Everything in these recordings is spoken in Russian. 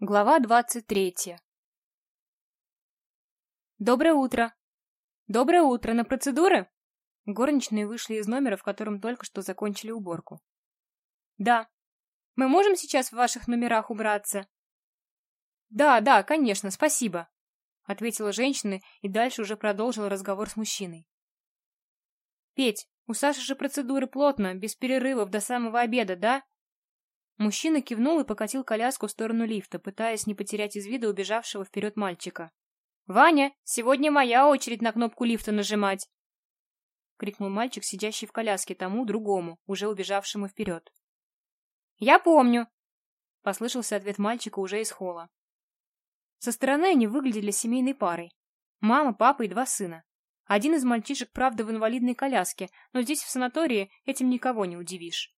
Глава двадцать третья. Доброе утро. Доброе утро. На процедуры? Горничные вышли из номера, в котором только что закончили уборку. Да. Мы можем сейчас в ваших номерах убраться? Да, да, конечно, спасибо, ответила женщина и дальше уже продолжила разговор с мужчиной. Петь, у Саши же процедуры плотно, без перерывов до самого обеда, да? Мужчина кивнул и покатил коляску в сторону лифта, пытаясь не потерять из вида убежавшего вперед мальчика. «Ваня, сегодня моя очередь на кнопку лифта нажимать!» — крикнул мальчик, сидящий в коляске тому, другому, уже убежавшему вперед. «Я помню!» — послышался ответ мальчика уже из холла. Со стороны они выглядели семейной парой. Мама, папа и два сына. Один из мальчишек, правда, в инвалидной коляске, но здесь, в санатории, этим никого не удивишь.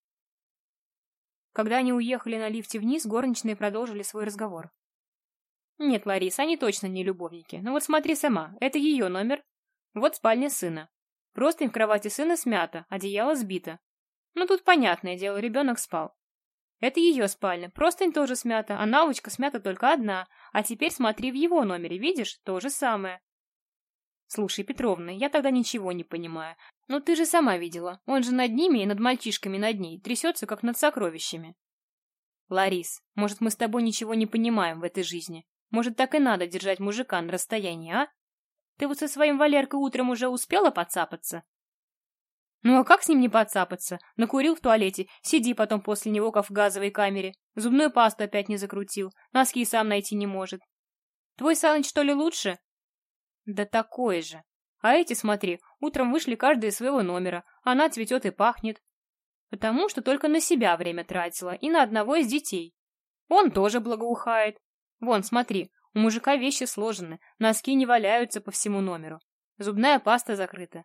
Когда они уехали на лифте вниз, горничные продолжили свой разговор. «Нет, Ларис, они точно не любовники. Но ну вот смотри сама, это ее номер. Вот спальня сына. Просто в кровати сына смята, одеяло сбито. Ну тут понятное дело, ребенок спал. Это ее спальня, простынь тоже смята, а наволочка смята только одна. А теперь смотри в его номере, видишь? То же самое. Слушай, Петровна, я тогда ничего не понимаю. Но ты же сама видела. Он же над ними и над мальчишками над ней трясется, как над сокровищами. Ларис, может, мы с тобой ничего не понимаем в этой жизни? Может, так и надо держать мужика на расстоянии, а? Ты вот со своим Валеркой утром уже успела подцапаться? Ну а как с ним не подцапаться? Накурил в туалете, сиди потом после него, как в газовой камере. Зубную пасту опять не закрутил, носки сам найти не может. Твой Саныч что ли лучше? Да такой же. А эти, смотри, утром вышли каждый из своего номера. Она цветет и пахнет. Потому что только на себя время тратила и на одного из детей. Он тоже благоухает. Вон, смотри, у мужика вещи сложены, носки не валяются по всему номеру. Зубная паста закрыта.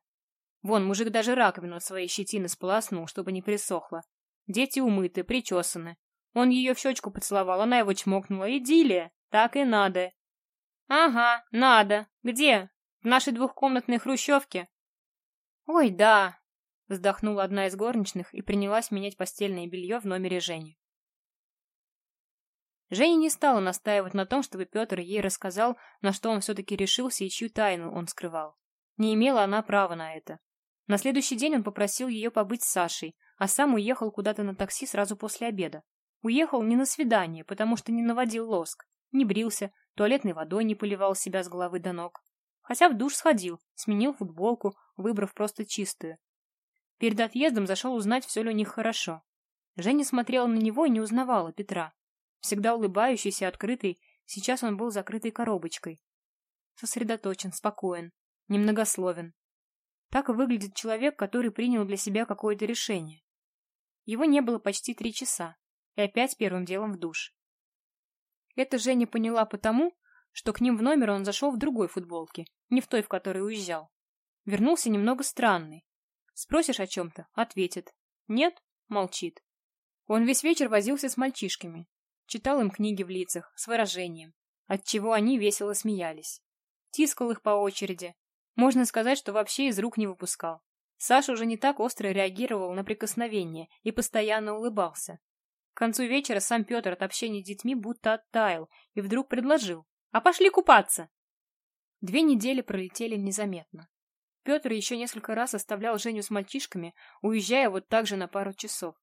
Вон, мужик даже раковину своей щетины сполоснул, чтобы не присохло. Дети умыты, причесаны. Он ее в щечку поцеловал, она его чмокнула. Идиллия. Так и надо. Ага, надо. Где? В нашей двухкомнатной хрущевке? Ой, да. Вздохнула одна из горничных и принялась менять постельное белье в номере Жени. Женя не стала настаивать на том, чтобы Петр ей рассказал, на что он все-таки решился и чью тайну он скрывал. Не имела она права на это. На следующий день он попросил ее побыть с Сашей, а сам уехал куда-то на такси сразу после обеда. Уехал не на свидание, потому что не наводил лоск, не брился, туалетной водой не поливал себя с головы до ног. Хотя в душ сходил, сменил футболку, выбрав просто чистую. Перед отъездом зашел узнать, все ли у них хорошо. Женя смотрела на него и не узнавала Петра. Всегда улыбающийся, открытый, сейчас он был закрытой коробочкой. Сосредоточен, спокоен, немногословен. Так выглядит человек, который принял для себя какое-то решение. Его не было почти три часа, и опять первым делом в душ. Это Женя поняла потому, что к ним в номер он зашел в другой футболке, не в той, в которой уезжал. Вернулся немного странный. Спросишь о чем-то — ответит. Нет — молчит. Он весь вечер возился с мальчишками, читал им книги в лицах, с выражением, отчего они весело смеялись. Тискал их по очереди. Можно сказать, что вообще из рук не выпускал. Саша уже не так остро реагировал на прикосновение и постоянно улыбался. К концу вечера сам Петр от общения с детьми будто оттаял и вдруг предложил. «А пошли купаться!» Две недели пролетели незаметно. Петр еще несколько раз оставлял Женю с мальчишками, уезжая вот так же на пару часов.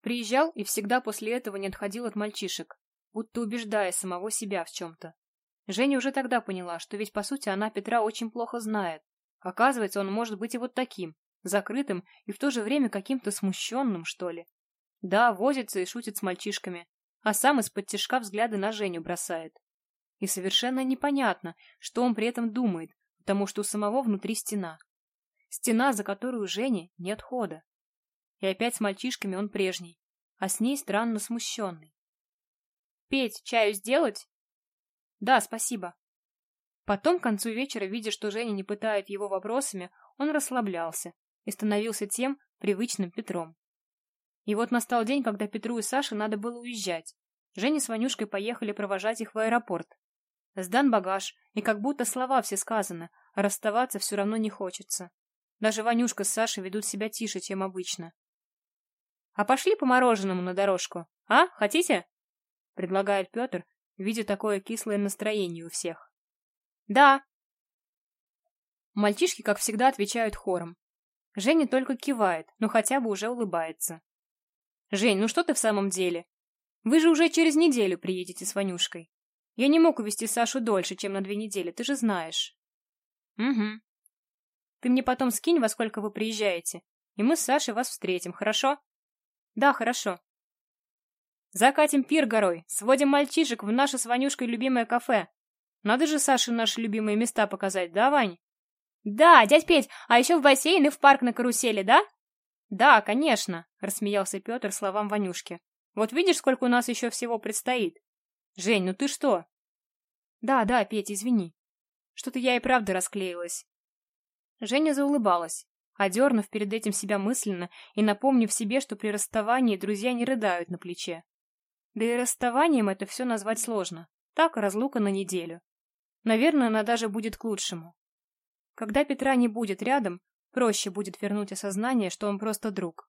Приезжал и всегда после этого не отходил от мальчишек, будто убеждая самого себя в чем-то. Женя уже тогда поняла, что ведь по сути она Петра очень плохо знает. Оказывается, он может быть и вот таким, закрытым и в то же время каким-то смущенным, что ли. Да, возится и шутит с мальчишками, а сам из-под тяжка взгляды на Женю бросает. И совершенно непонятно, что он при этом думает, потому что у самого внутри стена. Стена, за которую у Жени нет хода. И опять с мальчишками он прежний, а с ней странно смущенный. «Петь, чаю сделать?» «Да, спасибо». Потом, к концу вечера, видя, что Женя не пытает его вопросами, он расслаблялся и становился тем привычным Петром. И вот настал день, когда Петру и Саше надо было уезжать. Женя с Ванюшкой поехали провожать их в аэропорт. Сдан багаж, и как будто слова все сказаны, а расставаться все равно не хочется. Даже Ванюшка с Сашей ведут себя тише, чем обычно. — А пошли по мороженому на дорожку, а? Хотите? — предлагает Петр, видя такое кислое настроение у всех. «Да!» Мальчишки, как всегда, отвечают хором. Женя только кивает, но хотя бы уже улыбается. «Жень, ну что ты в самом деле? Вы же уже через неделю приедете с Ванюшкой. Я не мог увезти Сашу дольше, чем на две недели, ты же знаешь». «Угу. Ты мне потом скинь, во сколько вы приезжаете, и мы с Сашей вас встретим, хорошо?» «Да, хорошо». «Закатим пир горой, сводим мальчишек в наше с Ванюшкой любимое кафе. Надо же Саше наши любимые места показать, да, Вань?» «Да, дядь Петь, а еще в бассейн и в парк на карусели, да?» «Да, конечно», — рассмеялся Петр словам Ванюшки. «Вот видишь, сколько у нас еще всего предстоит?» «Жень, ну ты что?» «Да, да, Петь, извини. Что-то я и правда расклеилась». Женя заулыбалась, одернув перед этим себя мысленно и напомнив себе, что при расставании друзья не рыдают на плече. Да и расставанием это все назвать сложно. Так, разлука на неделю. Наверное, она даже будет к лучшему. Когда Петра не будет рядом, проще будет вернуть осознание, что он просто друг.